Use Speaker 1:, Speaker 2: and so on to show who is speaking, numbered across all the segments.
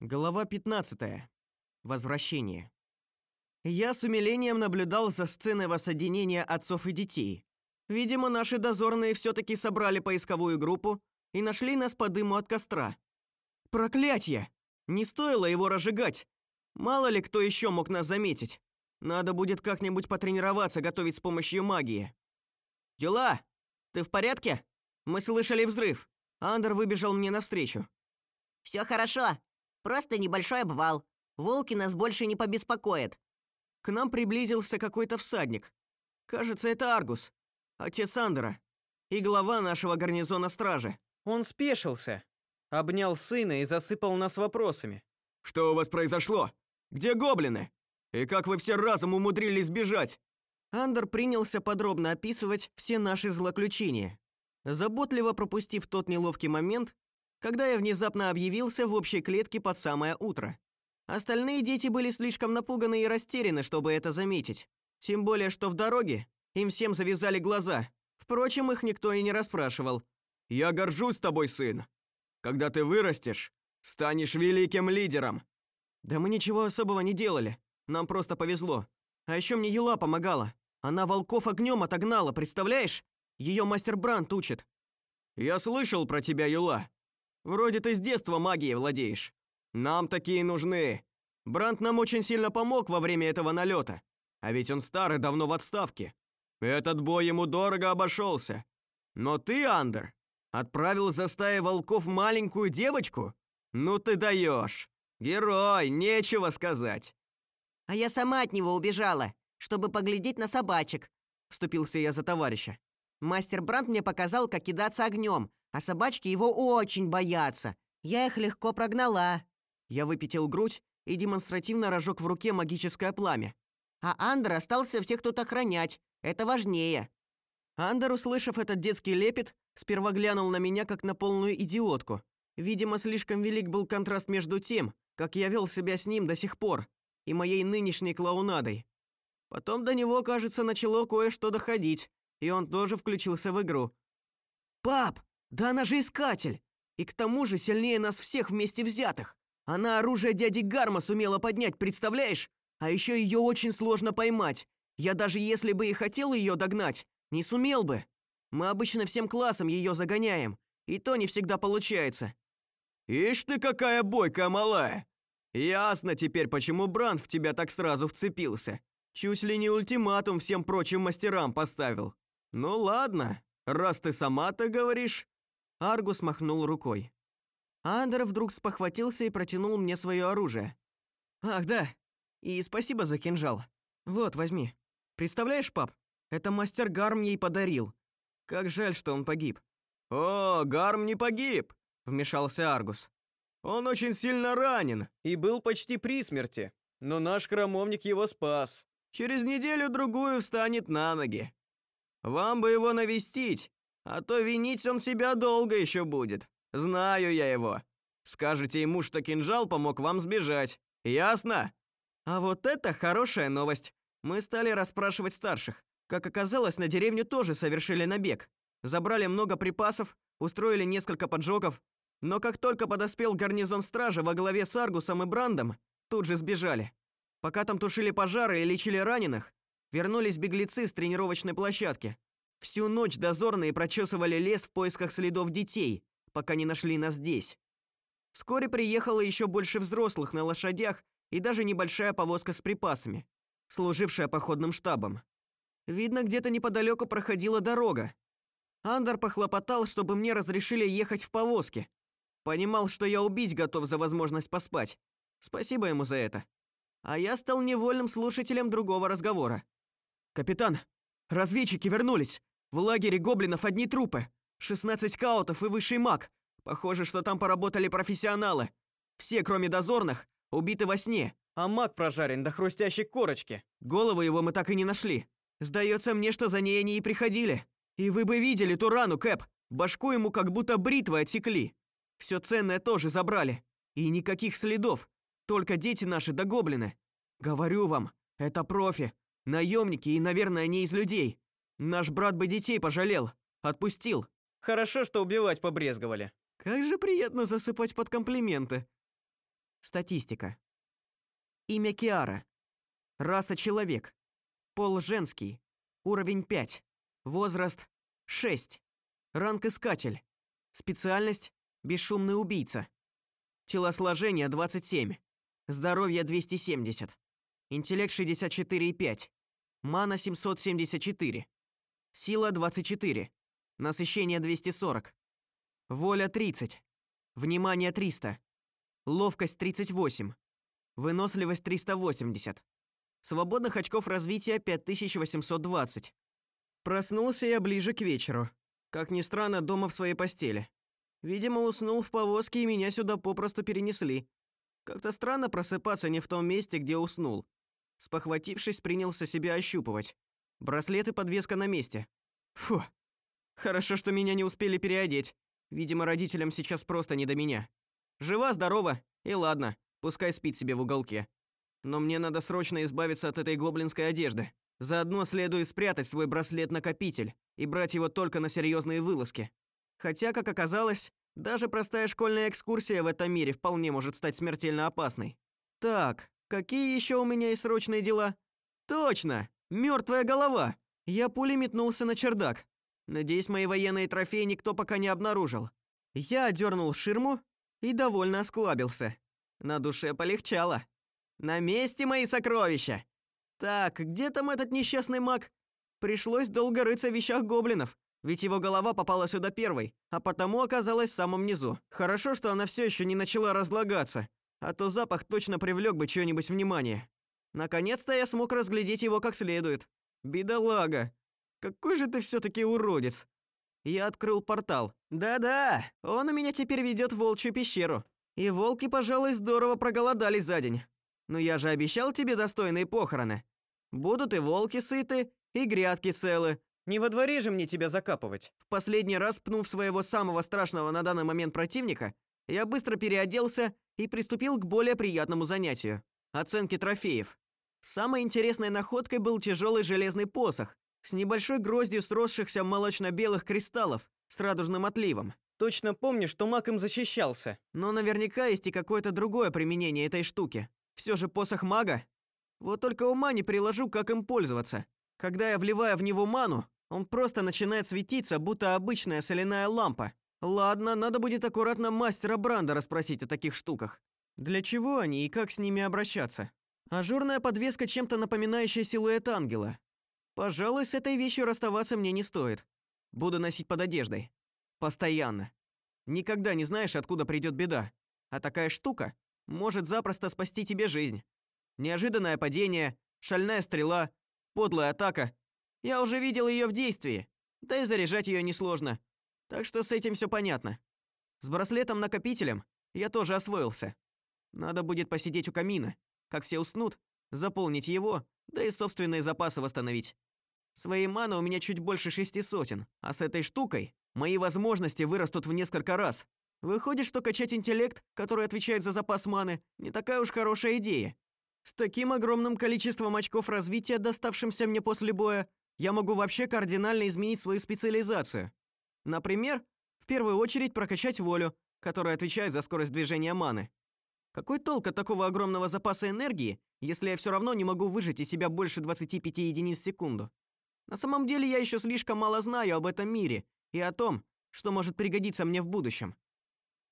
Speaker 1: Глава 15. Возвращение. Я с умилением наблюдал за сценой воссоединения отцов и детей. Видимо, наши дозорные все таки собрали поисковую группу и нашли нас по дыму от костра. Проклятье! Не стоило его разжигать. Мало ли кто еще мог нас заметить. Надо будет как-нибудь потренироваться готовить с помощью магии. Дела, ты в порядке? Мы слышали взрыв. Андер выбежал мне навстречу.
Speaker 2: Все хорошо, Просто небольшой обвал. Волки нас больше не побеспокоят.
Speaker 1: К нам приблизился какой-то всадник. Кажется, это Аргус, отец Андера и глава нашего гарнизона стражи. Он спешился, обнял сына и засыпал нас вопросами.
Speaker 3: Что у вас произошло? Где гоблины? И как вы все разом умудрились сбежать?
Speaker 1: Андер принялся подробно описывать все наши злоключения, заботливо пропустив тот неловкий момент, когда я внезапно объявился в общей клетке под самое утро. Остальные дети были слишком напуганы и растеряны, чтобы это заметить. Тем более, что в дороге им всем завязали глаза. Впрочем, их никто и не расспрашивал.
Speaker 3: Я горжусь тобой, сын. Когда ты вырастешь, станешь великим лидером.
Speaker 1: Да мы ничего особого не делали. Нам просто повезло. А еще мне Юла помогала. Она волков огнем отогнала, представляешь? Ее мастер Брант учит.
Speaker 3: Я слышал про тебя, Юла. Вроде ты с детства магией владеешь. Нам такие нужны. Брант нам очень сильно помог во время этого налета. А ведь он старый, давно в отставке. Этот бой ему дорого обошелся. Но ты, Андер, отправил за стаей волков маленькую девочку? Ну ты даешь. Герой, нечего сказать.
Speaker 2: А я сама от него убежала, чтобы поглядеть на собачек,
Speaker 1: вступился я за товарища.
Speaker 2: Мастер Брант мне показал, как кидаться огнем, а собачки его очень боятся. Я их легко прогнала.
Speaker 1: Я выпятил грудь и демонстративно разжег в руке магическое пламя.
Speaker 2: А Андер остался всех тут охранять. Это важнее.
Speaker 1: Андер, услышав этот детский лепет, сперва глянул на меня как на полную идиотку. Видимо, слишком велик был контраст между тем, как я вел себя с ним до сих пор, и моей нынешней клоунадой. Потом до него, кажется, начало кое-что доходить, и он тоже включился в игру. Пап, да она же искатель. И к тому же сильнее нас всех вместе взятых. Она оружие дяди Гарма сумела поднять, представляешь? А еще ее очень сложно поймать. Я даже если бы и хотел ее догнать, не сумел бы. Мы обычно всем классом ее загоняем, и то не всегда получается.
Speaker 3: Ишь ты какая бойкая малая. Ясно теперь, почему Бранд в тебя так сразу вцепился. Чуть ли не ультиматум всем прочим мастерам поставил. Ну ладно, раз ты сама так говоришь,
Speaker 1: Аргус махнул рукой. Андер вдруг спохватился и протянул мне свое оружие. Ах, да. И спасибо за кинжал. Вот, возьми. Представляешь, пап? Это мастер Гарм ей подарил. Как жаль, что он погиб.
Speaker 3: О, Гарм не погиб, вмешался Аргус. Он очень сильно ранен и был почти при смерти, но наш храмовник его спас. Через неделю другую встанет на ноги. Вам бы его навестить, а то винить он себя долго еще будет. Знаю я его. Скажете ему, что кинжал помог вам сбежать. Ясно?
Speaker 1: А вот это хорошая новость. Мы стали расспрашивать старших. Как оказалось, на деревню тоже совершили набег. Забрали много припасов, устроили несколько поджогов, но как только подоспел гарнизон стражи во главе с Аргусом и Брандом, тут же сбежали. Пока там тушили пожары и лечили раненых, вернулись беглецы с тренировочной площадки. Всю ночь дозорные прочесывали лес в поисках следов детей, пока не нашли нас здесь. Вскоре приехало еще больше взрослых на лошадях и даже небольшая повозка с припасами, служившая походным штабом. Видно, где-то неподалеку проходила дорога. Андер похлопотал, чтобы мне разрешили ехать в повозке. Понимал, что я убить готов за возможность поспать. Спасибо ему за это. А я стал невольным слушателем другого разговора. Капитан, разведчики вернулись. В лагере гоблинов одни трупы. 16 скаутов и высший маг. Похоже, что там поработали профессионалы. Все, кроме дозорных, убиты во сне, а маг прожарен до хрустящей корочки. Голову его мы так и не нашли. Сдается мне, что за ней они и приходили. И вы бы видели ту рану, Кэп. Башку ему как будто бритвой отсекли. Все ценное тоже забрали. И никаких следов. Только дети наши да гоблины. Говорю вам, это профи. Наемники и, наверное, не из людей. Наш брат бы детей пожалел, отпустил. Хорошо, что убивать побрезговали. Как же приятно засыпать под комплименты. Статистика. Имя Киара. Раса человек. Пол женский. Уровень 5. Возраст 6. Ранг искатель. Специальность бесшумный убийца. Телосложение 27. Здоровье 270. Интеллект 64,5. Мана 774. Сила 24. Насыщение 240. Воля 30. Внимание 300. Ловкость 38. Выносливость 380. Свободных очков развития 5820. Проснулся я ближе к вечеру. Как ни странно, дома в своей постели. Видимо, уснул в повозке, и меня сюда попросту перенесли. Как-то странно просыпаться не в том месте, где уснул. Спохватившись, принялся себя ощупывать. Браслет и подвеска на месте. Фу. Хорошо, что меня не успели переодеть. Видимо, родителям сейчас просто не до меня. Жива, здорова, и ладно, пускай спит себе в уголке. Но мне надо срочно избавиться от этой гоблинской одежды. Заодно следует спрятать свой браслет-накопитель и брать его только на серьезные вылазки. Хотя, как оказалось, даже простая школьная экскурсия в этом мире вполне может стать смертельно опасной. Так, какие еще у меня есть срочные дела? Точно, мертвая голова. Я пулей метнулся на чердак. Надеюсь, мои военные трофеи никто пока не обнаружил. Я одернул ширму и довольно осклабился. На душе полегчало. На месте мои сокровища. Так, где там этот несчастный маг? Пришлось долго рыться в вещах гоблинов, ведь его голова попала сюда первой, а потому оказалась в самом низу. Хорошо, что она все еще не начала разлагаться, а то запах точно привлек бы чьё-нибудь внимание. Наконец-то я смог разглядеть его как следует. Бедолага. Какой же ты все таки уродец. Я открыл портал. Да-да, он у меня теперь ведет в волчью пещеру. И волки, пожалуй, здорово проголодались за день. Но я же обещал тебе достойные похороны. Будут и волки сыты, и грядки целы. Не во дворе же мне тебя закапывать. В последний раз пнув своего самого страшного на данный момент противника, я быстро переоделся и приступил к более приятному занятию оценке трофеев. Самой интересной находкой был тяжелый железный посох с небольшой гроздью сросшихся молочно-белых кристаллов с радужным отливом. Точно помню, что маг им защищался, но наверняка есть и какое-то другое применение этой штуки. Все же посох мага. Вот только ума не приложу, как им пользоваться. Когда я вливаю в него ману, он просто начинает светиться, будто обычная соляная лампа. Ладно, надо будет аккуратно мастера Бранда расспросить о таких штуках. Для чего они и как с ними обращаться? Ажурная подвеска чем-то напоминающая силуэт ангела. Пожалуй, с этой вещью расставаться мне не стоит. Буду носить под одеждой. Постоянно. Никогда не знаешь, откуда придет беда. А такая штука может запросто спасти тебе жизнь. Неожиданное падение, шальная стрела, подлая атака. Я уже видел ее в действии. Да и заряжать ее несложно. Так что с этим все понятно. С браслетом-накопителем я тоже освоился. Надо будет посидеть у камина, как все уснут, заполнить его, да и собственные запасы восстановить. Своей маны у меня чуть больше шести сотен, а с этой штукой мои возможности вырастут в несколько раз. Выходит, что качать интеллект, который отвечает за запас маны, не такая уж хорошая идея. С таким огромным количеством очков развития, доставшимся мне после боя, я могу вообще кардинально изменить свою специализацию. Например, в первую очередь прокачать волю, которая отвечает за скорость движения маны. Какой толк от такого огромного запаса энергии, если я все равно не могу выжать из себя больше 25 единиц в секунду? На самом деле я еще слишком мало знаю об этом мире и о том, что может пригодиться мне в будущем.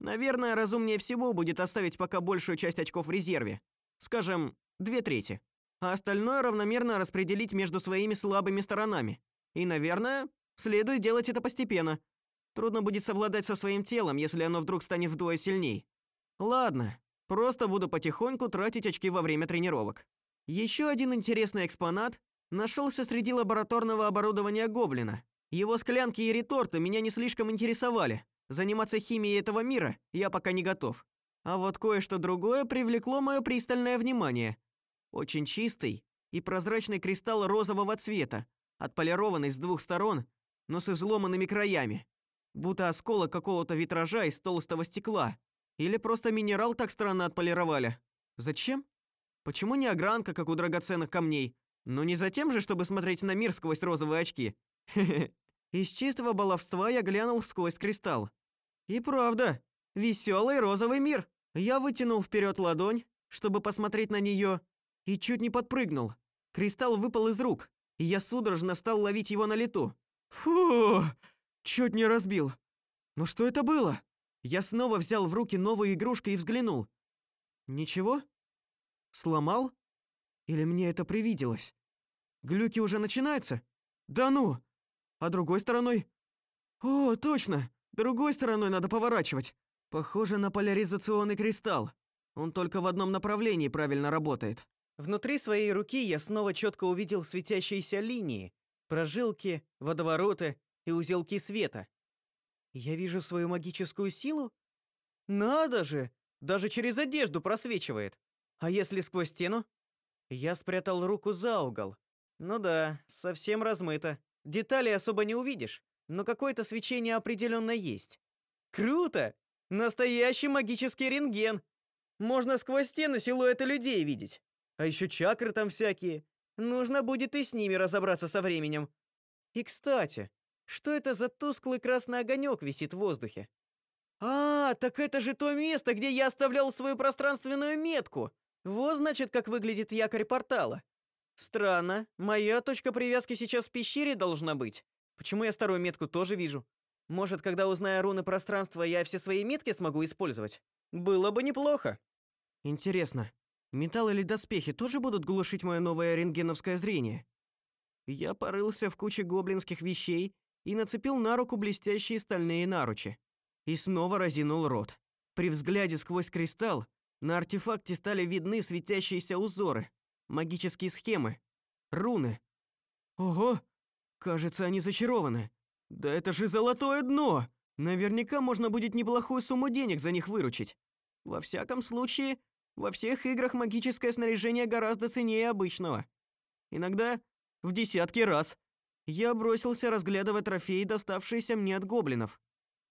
Speaker 1: Наверное, разумнее всего будет оставить пока большую часть очков в резерве, скажем, две трети, а остальное равномерно распределить между своими слабыми сторонами. И, наверное, следует делать это постепенно. Трудно будет совладать со своим телом, если оно вдруг станет вдвое сильней. Ладно, просто буду потихоньку тратить очки во время тренировок. Еще один интересный экспонат нашелся среди лабораторного оборудования гоблина. Его склянки и реторты меня не слишком интересовали, Заниматься химией этого мира я пока не готов. А вот кое-что другое привлекло мое пристальное внимание. Очень чистый и прозрачный кристалл розового цвета, отполированный с двух сторон, но с изломанными краями, будто осколок какого-то витража из толстого стекла. Или просто минерал так странно отполировали. Зачем? Почему не огранка, как у драгоценных камней? Ну не за тем же, чтобы смотреть на мир сквозь розовые очки. Из чистого баловства я глянул сквозь кристалл. И правда, веселый розовый мир. Я вытянул вперед ладонь, чтобы посмотреть на нее, и чуть не подпрыгнул. Кристалл выпал из рук, и я судорожно стал ловить его на лету. Фу! Чуть не разбил. Но что это было? Я снова взял в руки новую игрушку и взглянул. Ничего? Сломал? Или мне это привиделось? Глюки уже начинаются? Да ну. А другой стороной? О, точно. Другой стороной надо поворачивать. Похоже на поляризационный кристалл. Он только в одном направлении правильно работает. Внутри своей руки я снова четко увидел светящиеся линии, прожилки, водовороты и узелки света. Я вижу свою магическую силу? Надо же, даже через одежду просвечивает. А если сквозь стену? Я спрятал руку за угол. Ну да, совсем размыто. Деталей особо не увидишь, но какое-то свечение определенно есть. Круто! Настоящий магический рентген. Можно сквозь стены силуэты людей видеть. А еще чакры там всякие. Нужно будет и с ними разобраться со временем. И, кстати, что это за тусклый красный огонек висит в воздухе? А, так это же то место, где я оставлял свою пространственную метку. Вот значит, как выглядит якорь портала. Странно. Моя точка привязки сейчас в пещере должна быть. Почему я старую метку тоже вижу? Может, когда узнаю руны пространства, я все свои метки смогу использовать? Было бы неплохо. Интересно, металл или доспехи тоже будут глушить мое новое рентгеновское зрение? Я порылся в куче гоблинских вещей и нацепил на руку блестящие стальные наручи. И снова разинул рот. При взгляде сквозь кристалл на артефакте стали видны светящиеся узоры, магические схемы, руны. Ого, кажется, они зачарованы. Да это же золотое дно. Наверняка можно будет неплохую сумму денег за них выручить. Во всяком случае, во всех играх магическое снаряжение гораздо ценнее обычного. Иногда в десятки раз. Я бросился разглядывать трофеи, доставшиеся мне от гоблинов.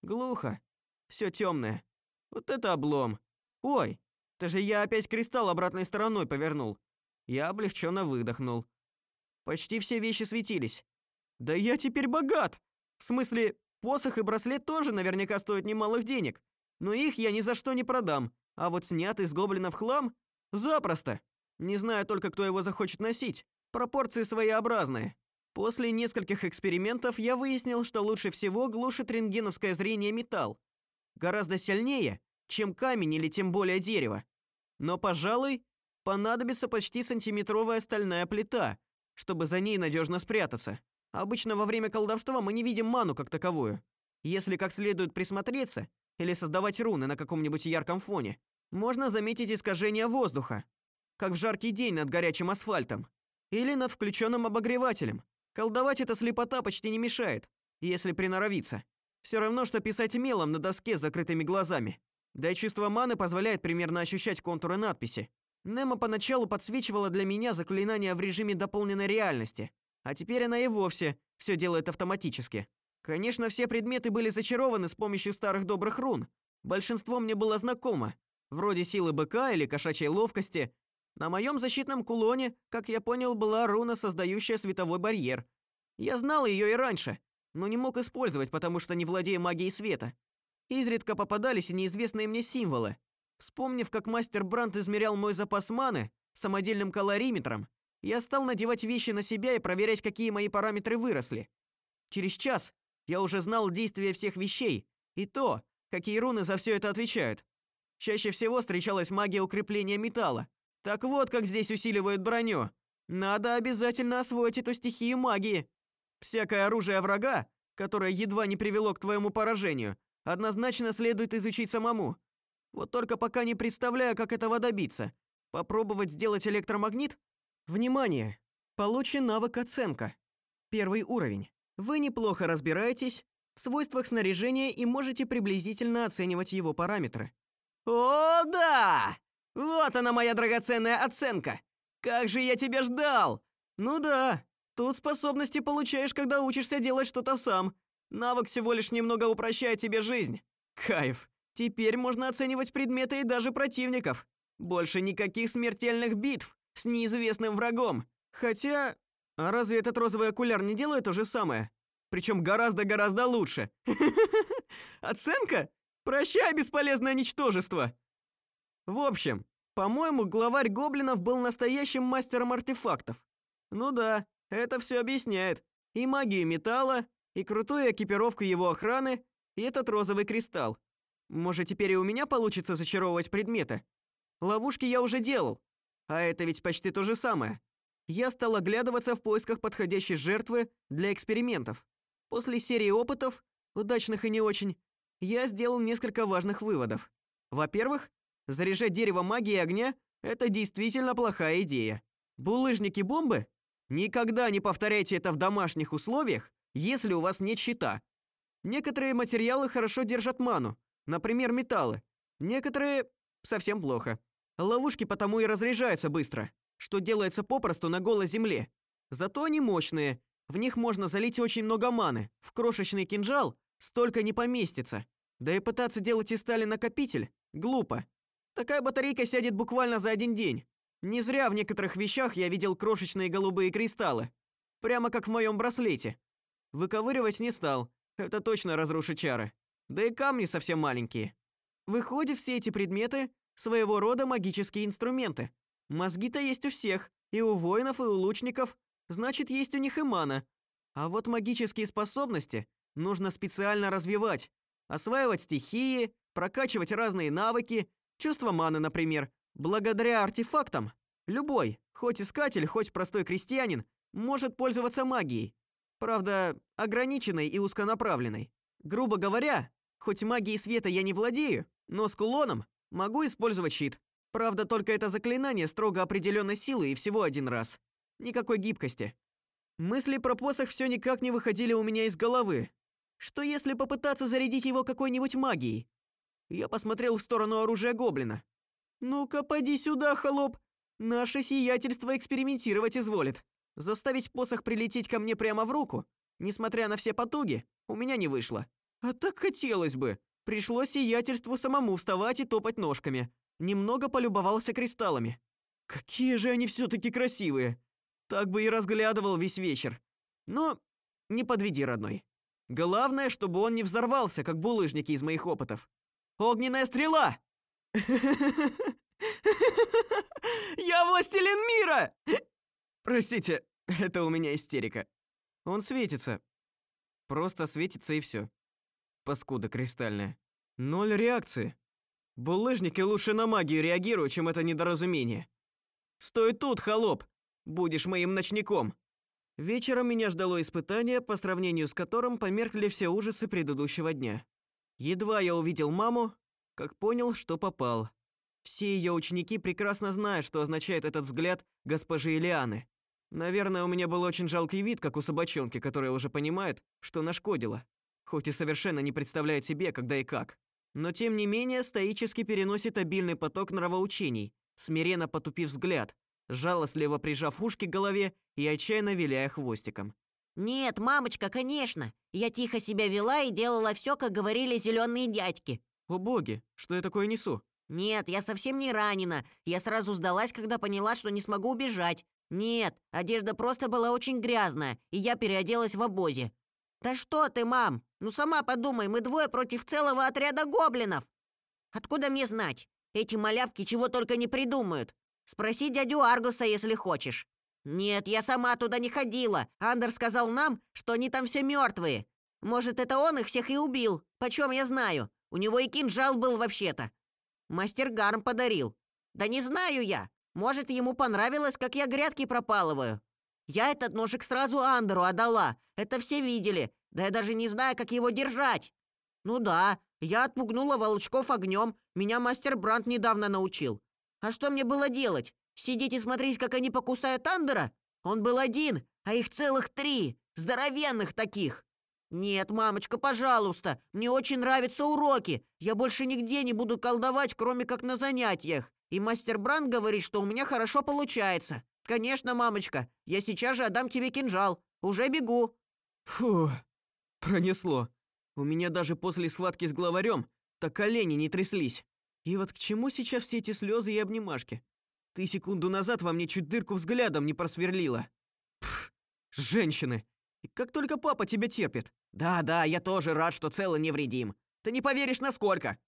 Speaker 1: Глухо. Все темное. Вот это облом. Ой, это же я опять кристалл обратной стороной повернул. Я облегченно выдохнул. Почти все вещи светились. Да я теперь богат. В смысле, посох и браслет тоже наверняка стоят немалых денег. Но их я ни за что не продам. А вот снятый с гоблинов хлам запросто. Не знаю только, кто его захочет носить. Пропорции своеобразные. После нескольких экспериментов я выяснил, что лучше всего глушит рентгеновское зрение металл. Гораздо сильнее, чем камень или тем более дерево. Но, пожалуй, понадобится почти сантиметровая стальная плита, чтобы за ней надежно спрятаться. Обычно во время колдовства мы не видим ману как таковую. Если как следует присмотреться или создавать руны на каком-нибудь ярком фоне, можно заметить искажение воздуха, как в жаркий день над горячим асфальтом или над включенным обогревателем. Колдовать эта слепота почти не мешает, если приноровиться. Все равно что писать мелом на доске с закрытыми глазами. Да и чувство маны позволяет примерно ощущать контуры надписи. Немо поначалу подсвечивала для меня заклинания в режиме дополненной реальности, а теперь она и вовсе все делает автоматически. Конечно, все предметы были зачарованы с помощью старых добрых рун. Большинство мне было знакомо, вроде силы быка или кошачьей ловкости, на моем защитном кулоне, как я понял, была руна, создающая световой барьер. Я знал ее и раньше, но не мог использовать, потому что не владею магией света. Изредка попадались и неизвестные мне символы. Вспомнив, как мастер Брант измерял мой запас маны самодельным калориметром, я стал надевать вещи на себя и проверять, какие мои параметры выросли. Через час я уже знал действия всех вещей и то, какие руны за все это отвечают. Чаще всего встречалась магия укрепления металла, так вот, как здесь усиливают броню. Надо обязательно освоить эту стихию магии. Всякое оружие врага, которое едва не привело к твоему поражению, однозначно следует изучить самому. Вот только пока не представляю, как этого добиться. Попробовать сделать электромагнит? Внимание! Получен навык оценка. Первый уровень. Вы неплохо разбираетесь в свойствах снаряжения и можете приблизительно оценивать его параметры. О, да! Вот она моя драгоценная оценка. Как же я тебя ждал. Ну да, тут способности получаешь, когда учишься делать что-то сам. Навык всего лишь немного упрощает тебе жизнь. Кайф. Теперь можно оценивать предметы и даже противников. Больше никаких смертельных битв с неизвестным врагом. Хотя, а разве этот розовый окуляр не делает то же самое? Причем гораздо-гораздо лучше. Оценка? Прощай, бесполезное ничтожество. В общем, по-моему, главарь гоблинов был настоящим мастером артефактов. Ну да, это все объясняет. И магию металла, и крутую экипировку его охраны, и этот розовый кристалл. Может, теперь и у меня получится зачаровывать предметы? Ловушки я уже делал. А это ведь почти то же самое. Я стал оглядываться в поисках подходящей жертвы для экспериментов. После серии опытов, удачных и не очень, я сделал несколько важных выводов. Во-первых, заряжать дерево магией огня это действительно плохая идея. Булыжники бомбы? Никогда не повторяйте это в домашних условиях, если у вас нет щита. Некоторые материалы хорошо держат ману, например, металлы. Некоторые совсем плохо. Ловушки потому и разряжаются быстро, что делается попросту на голой земле. Зато они мощные. В них можно залить очень много маны. В крошечный кинжал столько не поместится. Да и пытаться делать из стали накопитель глупо. Такая батарейка сядет буквально за один день. Не зря в некоторых вещах я видел крошечные голубые кристаллы, прямо как в моем браслете. Выковыривать не стал. Это точно разрушит чары. Да и камни совсем маленькие. Выходит, все эти предметы своего рода магические инструменты. Мозги-то есть у всех, и у воинов, и у лучников, значит, есть у них и мана. А вот магические способности нужно специально развивать, осваивать стихии, прокачивать разные навыки, чувство маны, например. Благодаря артефактам любой, хоть искатель, хоть простой крестьянин, может пользоваться магией. Правда, ограниченной и узконаправленной. Грубо говоря, хоть магией света я не владею, но с кулоном могу использовать щит. Правда, только это заклинание строго определенной силы и всего один раз. Никакой гибкости. Мысли про посох все никак не выходили у меня из головы. Что если попытаться зарядить его какой-нибудь магией? Я посмотрел в сторону оружия гоблина. Ну-ка, поди сюда, холоп. Наше сиятельство экспериментировать изволит. Заставить посох прилететь ко мне прямо в руку, несмотря на все потуги, у меня не вышло. А так хотелось бы. Пришлось сиятельству самому вставать и топать ножками. Немного полюбовался кристаллами. Какие же они все таки красивые. Так бы и разглядывал весь вечер. Но не подведи, родной. Главное, чтобы он не взорвался, как булыжники из моих опытов. Огненная стрела. Я властелин мира. Простите, это у меня истерика. Он светится. Просто светится и все. Паскуда кристальная. Ноль реакции. Булыжники лучше на магию реагируют, чем это недоразумение. Стой тут, холоп. Будешь моим ночником. Вечером меня ждало испытание, по сравнению с которым померкли все ужасы предыдущего дня. Едва я увидел маму, как понял, что попал. Все ее ученики прекрасно знают, что означает этот взгляд госпожи Ильяны. Наверное, у меня был очень жалкий вид, как у собачонки, которая уже понимает, что нашкодила, хоть и совершенно не представляет себе, когда и как. Но тем не менее стоически переносит обильный поток нравоучений, смиренно потупив взгляд, жалостливо прижав ушки к голове и отчаянно виляя хвостиком.
Speaker 2: Нет, мамочка, конечно. Я тихо себя вела и делала все, как говорили зеленые дядьки.
Speaker 1: О боги, что я такое несу?
Speaker 2: Нет, я совсем не ранена. Я сразу сдалась, когда поняла, что не смогу убежать. Нет, одежда просто была очень грязная, и я переоделась в обозе. Да что ты, мам? Ну сама подумай, мы двое против целого отряда гоблинов. Откуда мне знать? Эти малявки чего только не придумают. Спроси дядю Аргуса, если хочешь. Нет, я сама туда не ходила. Андер сказал нам, что они там все мертвые. Может, это он их всех и убил. Почем я знаю? У него и кинжал был вообще-то. Мастер Гарм подарил. Да не знаю я. Может, ему понравилось, как я грядки пропалываю. Я этот ножик сразу Андеру отдала. Это все видели. Да я даже не знаю, как его держать. Ну да, я отпугнула волчков огнем. Меня мастер Бранд недавно научил. А что мне было делать? Сидеть и смотреть, как они покусают Андера? Он был один, а их целых три, здоровенных таких. Нет, мамочка, пожалуйста, мне очень нравятся уроки. Я больше нигде не буду колдовать, кроме как на занятиях. И мастер Бранд говорит, что у меня хорошо получается. Конечно, мамочка, я сейчас же отдам тебе кинжал. Уже бегу.
Speaker 1: Фу. Пронесло. У меня даже после схватки с главарем так колени не тряслись. И вот к чему сейчас все эти слезы и обнимашки? Ты секунду назад во мне чуть дырку взглядом не просверлила. Пф, женщины. И как только папа тебя терпит. Да-да, я тоже рад, что цел и невредим. Ты не поверишь, насколько.